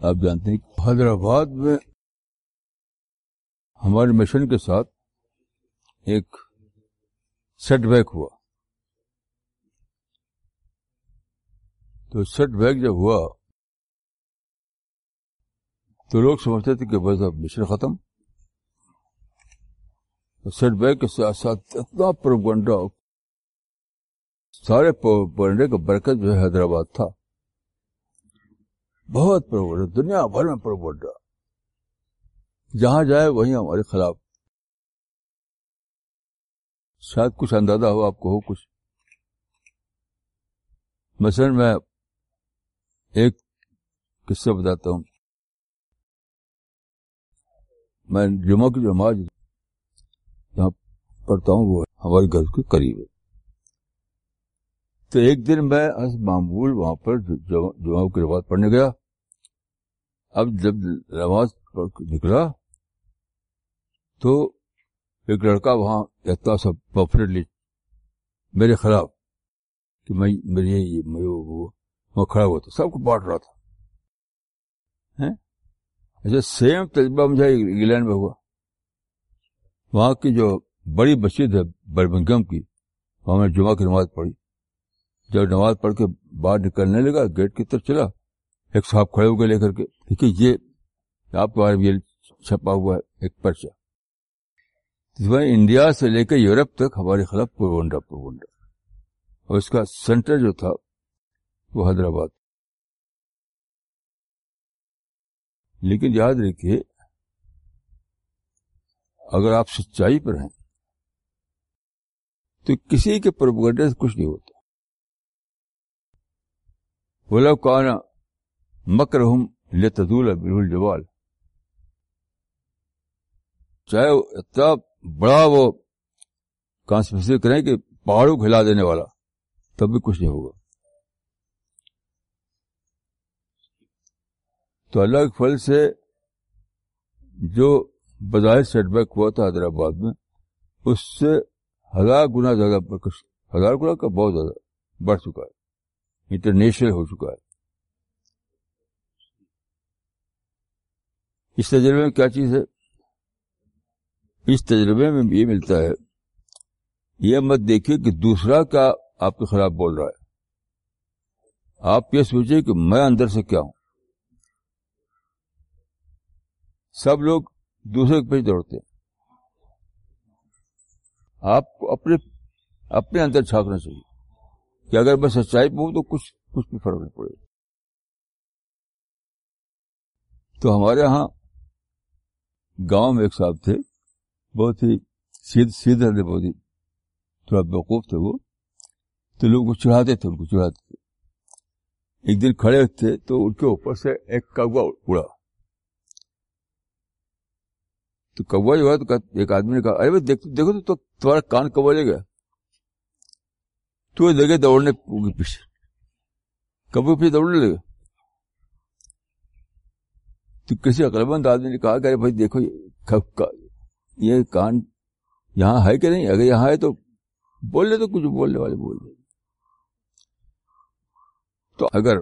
آپ جانتے ہیں حیدرآباد میں ہمارے مشن کے ساتھ ایک سیٹ بیک ہوا۔ تو سیٹ بیک جب ہوا، تو لوگ سمجھتے تھے کہ بس اب مشن ختم۔ سیٹ بیک کے ساتھ ساتھ اتنا پروگنڈا سارے پرنڈے کا برکت جو ہے حیدرآباد تھا۔ بہت پروگنڈا دنیا بھر میں پروگنڈا جہاں جائے وہیں ہمارے خلاف۔ شاید کچھ اندازہ ہو، آپ کو ہو کچھ۔ مثلا میں ایک قصہ بتاتا ہوں۔ میں جمعہ کی جو نماز جہاں پڑھتا ہوں، وہ ہمارے گھر کے قریب ہے۔ تو ایک دن میں معمول وہاں پر جمعہ کی نماز پڑھنے گیا۔ اب جب نماز پڑھ نکلا تو ایک لڑکا وہاں اتنا سا پفریٹلی میرے خلاف کہ میں میری وہ کھڑا ہوا تھا، سب کو بانٹ رہا تھا۔ ایسے اچھا، سیم تجربہ مجھے انگلینڈ میں ہوا۔ وہاں کی جو بڑی مسجد ہے برمنگم کی، وہاں میں جمعہ کی نماز پڑھی۔ جب نماز پڑھ کے باہر نکلنے لگا، گیٹ کی طرف چلا۔ ایک صاحب کھڑے ہو گئے لے کر کے۔ دیکھیے، یہ آپ کے بارے میں یہ چھپا ہوا ہے، ایک پرچہ۔ انڈیا سے لے کے یورپ تک ہمارے خلاف پروونڈا پروونڈا اور اس کا سینٹر جو تھا، وہ حیدرآباد۔ لیکن یاد رکھیے، اگر آپ سچائی پر ہیں، تو کسی کے پروپگنڈے سے کچھ نہیں ہوتا۔ بولا کون مکر ہوں لے تدول چاہے اتنا بڑا وہ کانسپریسی کریں کہ پہاڑوں کو ہلا دینے والا، تب بھی کچھ نہیں ہوگا۔ تو اللہ کے پھل سے جو بظاہر سیٹ بیک ہوا تھا حیدرآباد میں، اس سے ہزار گنا زیادہ ہزار گنا کا بہت زیادہ بڑھ چکا ہے۔ انٹرنیشنل ہو چکا ہے۔ اس تجربے میں کیا چیز ہے؟ اس تجربے میں یہ ملتا ہے، یہ مت دیکھیے کہ دوسرا کیا آپ کے خلاف بول رہا ہے۔ آپ یہ سوچیں کہ میں اندر سے کیا ہوں۔ سب لوگ دوسرے کے پیچھے دوڑتے ہیں۔ آپ کو اپنے اپنے اندر چھانکنا چاہیے۔ کہ اگر میں سچائی پہ ہوں تو کچھ کچھ بھی فرق نہیں پڑے گا۔ تو ہمارے ہاں گاؤں میں ایک صاحب تھے، بہت ہی سیدھ سیدھے تھے بہت ہی تھوڑا بیوقوف تھے وہ۔ تو لوگ کو چڑھاتے تھے، ان کو چڑھاتے تھے۔ ایک دن کھڑے تھے تو ان کے اوپر سے ایک کوا اڑا۔ تو کوا جو ہے تو ایک آدمی نے کہا، ارے دیکھو دیکھو تو تمہارا کان کوا لے گیا۔ تو لگے دوڑنے پیچھے کبو پیچھے دوڑنے لگے تو کسی عقلمند آدمی نے کہا کہ ارے بھائی دیکھو، یہ کان یہاں ہے کہ نہیں؟ اگر یہاں ہے تو بول لے تو کچھ بولنے والے بول دے۔ تو اگر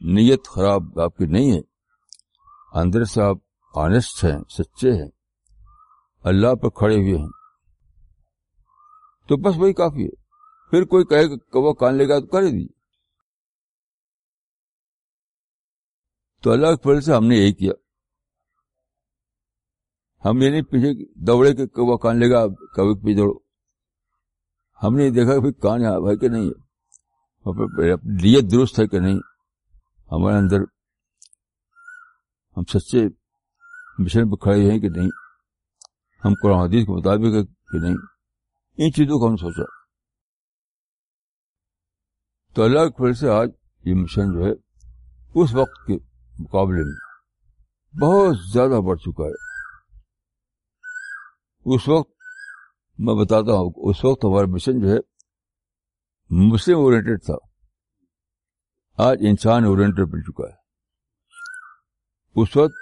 نیت خراب آپ کی نہیں ہے، اندر سے آپ آنےسٹ ہیں، سچے ہیں، اللہ پر کھڑے ہوئے ہیں، تو بس وہی کافی ہے۔ پھر کوئی کہے کہ وہ کان لے گا تو کرے دیجیے۔ تو اللہ کے فضل سے ہم نے یہی کیا۔ ہم یہ نہیں پیچھے دوڑے کہ کوا کان لے گا کبھی پیچھے دوڑو۔ ہم نے دیکھا کہ کان یہاں ہے کہ نہیں ہے۔ نیت درست ہے کہ نہیں۔ ہمارے اندر ہم سچے مشن پہ کھڑے ہیں کہ نہیں۔ ہم قرآن حدیث کے مطابق ہے کہ نہیں۔ ان چیزوں کو ہم سوچا۔ تو اللہ کے سے آج یہ مشن جو ہے، اس وقت کے مقابلے میں بہت زیادہ بڑھ چکا ہے۔ اس وقت میں بتاتا ہوں اس وقت ہمارا مشن جو ہے، مسلم اورینٹیڈ تھا۔ آج انسان اورینٹیڈ بن چکا ہے۔ اس وقت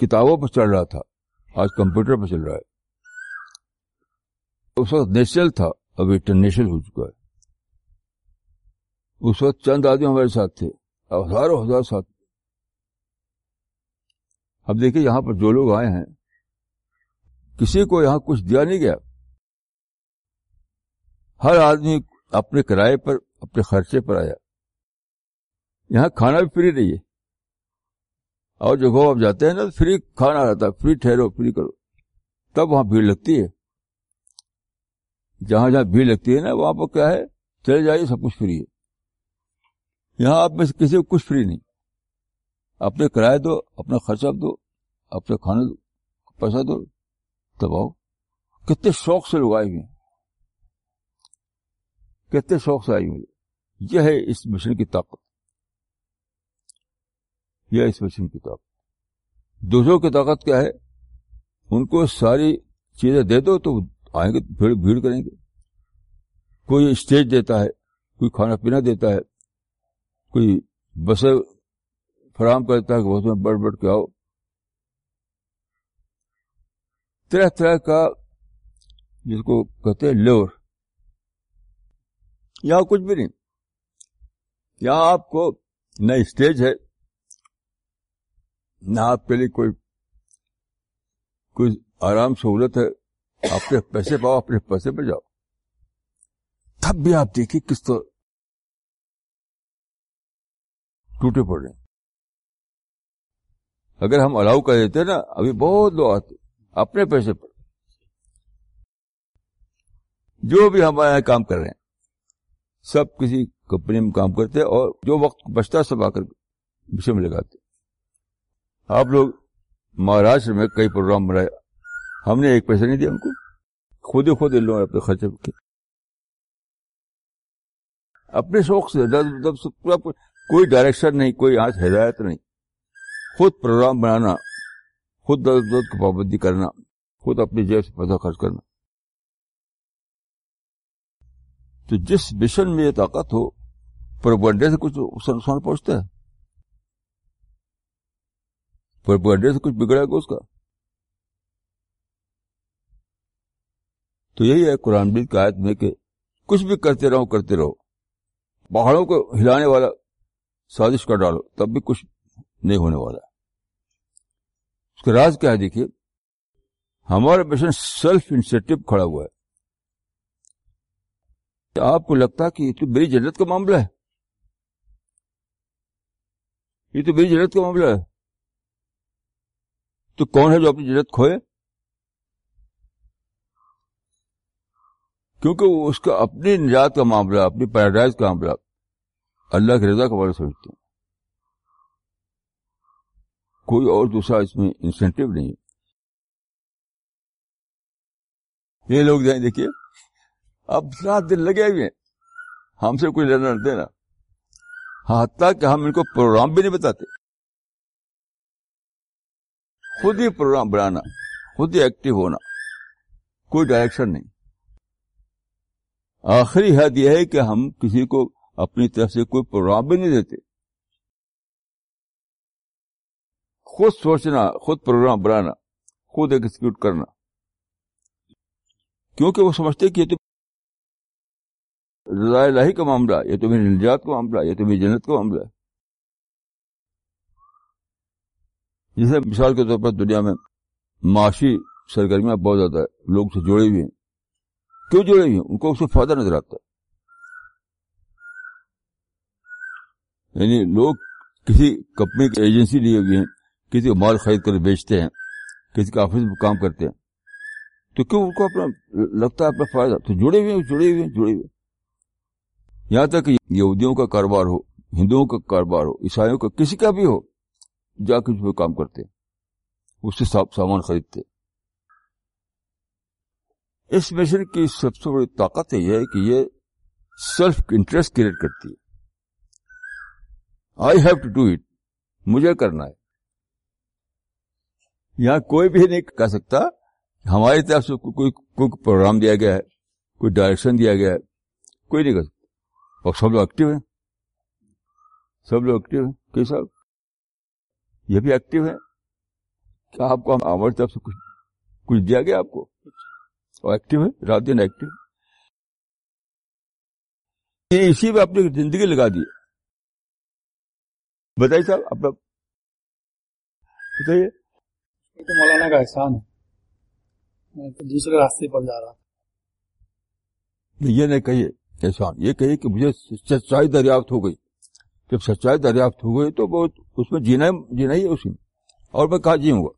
کتابوں پر چل رہا تھا، آج کمپیوٹر پہ چل رہا ہے۔ اس وقت نیشنل تھا، اب انٹرنیشنل ہو چکا ہے۔ اس وقت چند آدمی ہمارے ساتھ تھے ہزاروں ہزار ساتھ۔ اب دیکھیے یہاں پر جو لوگ آئے ہیں، کسی کو یہاں کچھ دیا نہیں گیا۔ ہر آدمی اپنے کرائے پر، اپنے خرچے پر آیا۔ یہاں کھانا بھی فری نہیں ہے۔ اور جگہ آپ جاتے ہیں نا، فری کھانا رہتا ہے، فری ٹھہرو، فری کرو۔ تب وہاں بھیڑ لگتی ہے۔ جہاں جہاں بھیڑ لگتی ہے نا، وہاں پر کیا ہے، چلے جائیے، سب کچھ فری ہے۔ یہاں آپ میں سے کسی کو کچھ فری نہیں۔ اپنے کرایہ دو، اپنا خرچہ دو اپنے کھانے دو، پیسہ دو تب آؤ کتنے شوق سے لوگ آئے ہوئے کتنے شوق سے آئی ہوئی یہ ہے اس مشن کی طاقت۔ یہ اس مشن کی طاقت۔ دوسروں کی طاقت کیا ہے؟ ان کو ساری چیزیں دے دو تو آئیں گے، بھیڑ بھیڑ کریں گے۔ کوئی اسٹیج دیتا ہے، کوئی کھانا پینا دیتا ہے کوئی بسیں فراہم کرتا ہے کہ بس میں بڑھ بڑھ کے آؤ۔ طرح طرح کا جس کو کہتے ہیں لور۔ یہاں کچھ بھی نہیں۔ یہاں آپ کو نہ اسٹیج ہے۔ نہ آپ کے لیے کوئی کوئی آرام سہولت ہے۔ اپنے پیسے پاؤ، اپنے پیسے پہ جاؤ۔ تب بھی آپ دیکھیے کس طرح ٹوٹے پڑ رہے ہیں۔ اگر ہم الاؤ کر دیتے نا، ابھی بہت لوگ آتے اپنے پیسے پر۔ جو بھی ہمارے یہاں کام کر رہے ہیں، سب کسی کمپنی میں کام کرتے اور جو وقت بچتا سب آ کر وشے میں لگاتے آپ لوگ مہاراشٹر میں کئی پروگرام بنائے، ہم نے ایک پیسہ نہیں دیا ان کو۔ خود ہی خود ان لوگوں اپنے خرچے کے اپنے شوق سے کوئی ڈائریکشن نہیں، کوئی آج ہدایت نہیں۔ خود پروگرام بنانا، خود درد درد کی پابندی کرنا، خود اپنی جیب سے پیسہ خرچ کرنا۔ تو جس مشن میں یہ طاقت ہو پروپنڈے سے کچھ نقصان پہنچتا ہے۔ پروپنڈے سے کچھ بگڑا گا اس کا۔ تو یہی ہے قرآن بید کی آیت میں کہ کچھ بھی کرتے رہو کرتے رہو۔ پہاڑوں کو ہلانے والا سازش کر ڈالو، تب بھی کچھ نہیں ہونے والا۔ اس کا راز کیا ہے دیکھیے۔ ہمارا مشن سیلف انسینٹو کھڑا ہوا ہے۔ آپ کو لگتا کہ یہ تو میری جنت کا معاملہ ہے۔ یہ تو میری جنت کا معاملہ ہے۔ تو کون ہے جو اپنی جنت کھوئے؟ کیونکہ وہ اس کا اپنی نجات کا معاملہ اپنی پیراڈائز کا معاملہ اللہ کی رضا کا بارے سمجھتے ہیں کوئی اور دوسرا اس میں انسینٹو نہیں یہ لوگ جائیں، دیکھیے، اب سات دن لگے ہوئے ہم سے کوئی لینا دینا حتیٰ کہ ہم ان کو پروگرام بھی نہیں بتاتے۔ خود ہی پروگرام بنانا، خود ہی ایکٹیو ہونا، کوئی ڈائریکشن نہیں۔ آخری حد یہ ہے کہ ہم کسی کو اپنی طرف سے کوئی پروگرام بھی نہیں دیتے۔ خود سوچنا، خود پروگرام بنانا، خود ایکسیکیوٹ کرنا۔ کیونکہ وہ سمجھتے کہ یہ تو رضا الہی کا معاملہ یہ تو میری نجات کا معاملہ یہ تو میری جنت کا معاملہ ہے۔ جیسے مثال کے طور پر دنیا میں معاشی سرگرمیاں بہت زیادہ ہے لوگ سے جڑے ہوئے ہیں۔ کیوں جڑے ہوئے ہیں؟ ان کو اس سے فائدہ نظر آتا ہے۔ یعنی لوگ کسی کمپنی کی ایجنسی لیے ہوئے ہیں، کسی کو مال خرید کر بیچتے ہیں، کسی کے آفس میں کام کرتے ہیں۔ تو کیوں ان کو اپنا لگتا ہے اپنا فائدہ؟ تو جڑے ہوئے ہیں، جڑے ہوئے ہیں، جڑے ہوئے یہاں تک یہودیوں کا کاروبار ہو، ہندوؤں کا کاروبار ہو، عیسائیوں کا، کسی کا بھی ہو، جا کے جو کام کرتے اس سے سامان خریدتے اس مشن کی سب سے بڑی طاقت یہ ہے کہ یہ سیلف انٹرسٹ کریٹ کرتی ہے۔ I have to do it, مجھے کرنا ہے۔ یہاں کوئی بھی نہیں کہہ سکتا، ہماری طرف سے کوئی کوئی پروگرام دیا گیا ہے، کوئی ڈائریکشن دیا گیا ہے، کوئی نہیں کر سکتا۔ اور سب لوگ ایکٹیو ہیں۔ سب لوگ ایکٹیو ہیں۔ کئی صاحب؟ یہ بھی ایکٹیو ہے کیا آپ کو ہماری طرف سے کچھ کچھ دیا گیا آپ کو؟ اور ایکٹیو ہے رات دن ایکٹیو اسی میں اپنی زندگی لگا دی۔ بتائیے صاحب آپ بتائیے۔ تو مولانا کا احسان ہے۔ میں تو دوسرے راستے پر جا رہا تھا یہ نہیں کہیے احسان یہ کہیے کہ مجھے سچائی دریافت ہو گئی۔ جب سچائی دریافت ہو گئی تو بہت اس میں جینا جینا ہی ہے اسی میں۔ اور میں کہاں جیوں گا؟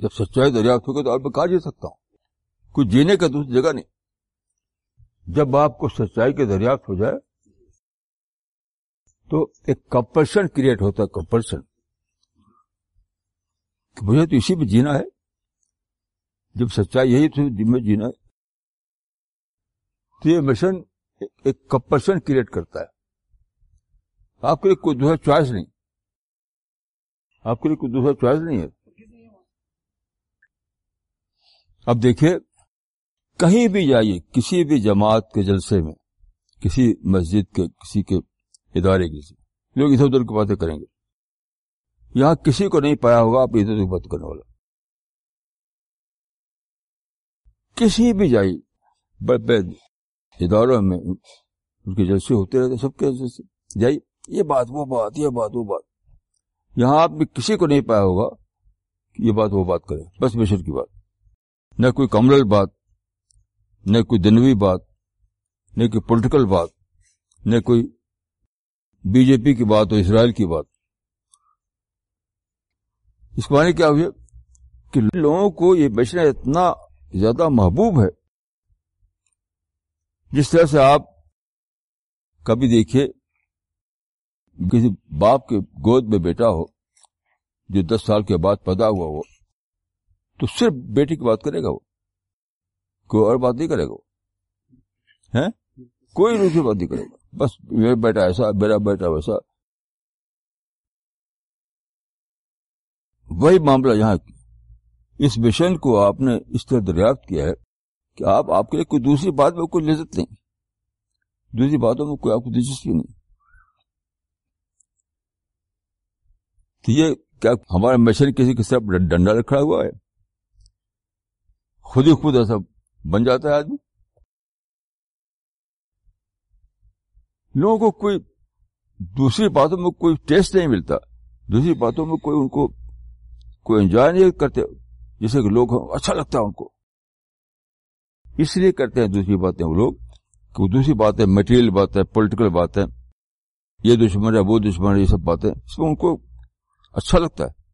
جب سچائی دریافت ہو گئی تو اور میں کہاں جی سکتا ہوں؟ کوئی جینے کا دوسری جگہ نہیں۔ جب آپ کو سچائی کے دریافت ہو جائے تو ایک کمپلشن کریٹ ہوتا ہے کمپلشن مجھے تو اسی میں جینا ہے۔ جب سچائی یہی تھی جن میں جینا ہے۔ تو یہ مشن ایک کمپلشن کریٹ کرتا ہے۔ آپ کے لیے کوئی دوسرا چوائس نہیں۔ آپ کے لیے کوئی دوسرا چوائس نہیں ہے۔ اب دیکھیے، کہیں بھی جائیے، کسی بھی جماعت کے جلسے میں، کسی مسجد کے، کسی کے ادارے کی سے لوگ ادھر ادھر کی باتیں کریں گے۔ یہاں کسی کو نہیں پایا ہوگا، آپ ادھر ادھر بات کرنے والا۔ کسی بھی جائیے بڑے بڑے اداروں میں اس کے جلسے ہوتے رہتے سب کے جلسے۔ جائیے یہ بات، وہ بات، یہ بات، وہ بات۔ یہاں آپ میں کسی کو نہیں پایا ہوگا کہ یہ بات، وہ بات کرے۔ بس بشر کی بات۔ نہ کوئی کمرل بات، نہ کوئی دنوی بات، نہ کوئی پولیٹیکل بات، نہ کوئی بی جے پی کی بات ہو اسرائیل کی بات۔ اس معنی کیا ہوئی کہ لوگوں کو یہ بچنا اتنا زیادہ محبوب ہے۔ جس طرح سے آپ کبھی دیکھیے، کسی باپ کے گود میں بیٹا ہو، جو دس سال کے بعد پیدا ہوا ہو، تو صرف بیٹی کی بات کرے گا وہ۔ کوئی اور بات نہیں کرے گا ہاں؟ کوئی دوسری بات نہیں کرے گا۔ بس میرا بیٹا ایسا، میرا بیٹا ویسا۔ وہی معاملہ یہاں۔ اس مشن کو آپ نے اس طرح دریافت کیا ہے کہ آپ آپ کے لیے کوئی دوسری بات میں کوئی لذت نہیں۔ دوسری باتوں میں کوئی آپ کو دلچسپی نہیں۔ تو یہ کیا ہمارا مشن کسی کے سب ڈنڈا رکھا ہوا ہے؟ خود ہی خود ایسا بن جاتا ہے آدمی۔ لوگوں کو کوئی دوسری باتوں میں کوئی ٹیسٹ نہیں ملتا۔ دوسری باتوں میں کوئی ان کو کوئی انجوائے نہیں کرتے، جیسے کہ لوگ اچھا لگتا ہے ان کو۔ اس لیے کرتے ہیں دوسری باتیں وہ لوگ کہ دوسری باتیں مٹیریل باتیں پولیٹیکل باتیں، یہ دشمن ہے، وہ دشمن ہے، یہ سب باتیں، اس میں ان کو اچھا لگتا ہے۔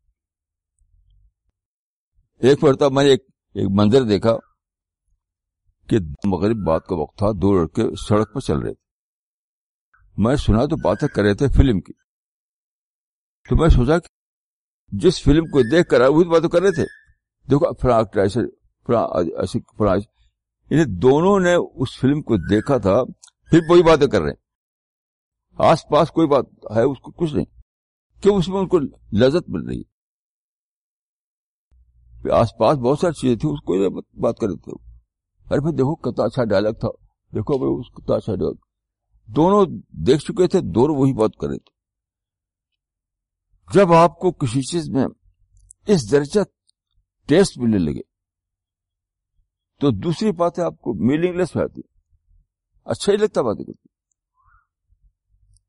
ایک مرتبہ میں نے ایک ایک منظر دیکھا کہ مغرب بات کا وقت تھا، دو لڑکے سڑک پر چل رہے تھے۔ میں سنا تو باتیں کر رہے تھے فلم کی۔ تو میں سوچا کہ جس فلم کو دیکھ کر وہی باتیں کر رہے تھے۔ دیکھو فراں یعنی دونوں نے اس فلم کو دیکھا تھا، پھر وہی باتیں کر رہے ہیں۔ آس پاس کوئی بات ہے، اس کو کچھ نہیں، کہ اس میں ان کو لذت مل رہی آس پاس بہت ساری چیزیں تھیں، اس کو بات کر رہے تھے۔ ارے بھائی، دیکھو کتنا اچھا ڈائلگ تھا۔ دیکھو بھائی، اس کتنا اچھا ڈائلگ دونوں دیکھ چکے تھے دونوں وہی بات کرے تھے۔ جب آپ کو کسی چیز میں اس درجہ ٹیسٹ ملنے لگے، تو دوسری باتیں آپ کو میننگ لیس آتی اچھا ہی لگتا باتیں کرتی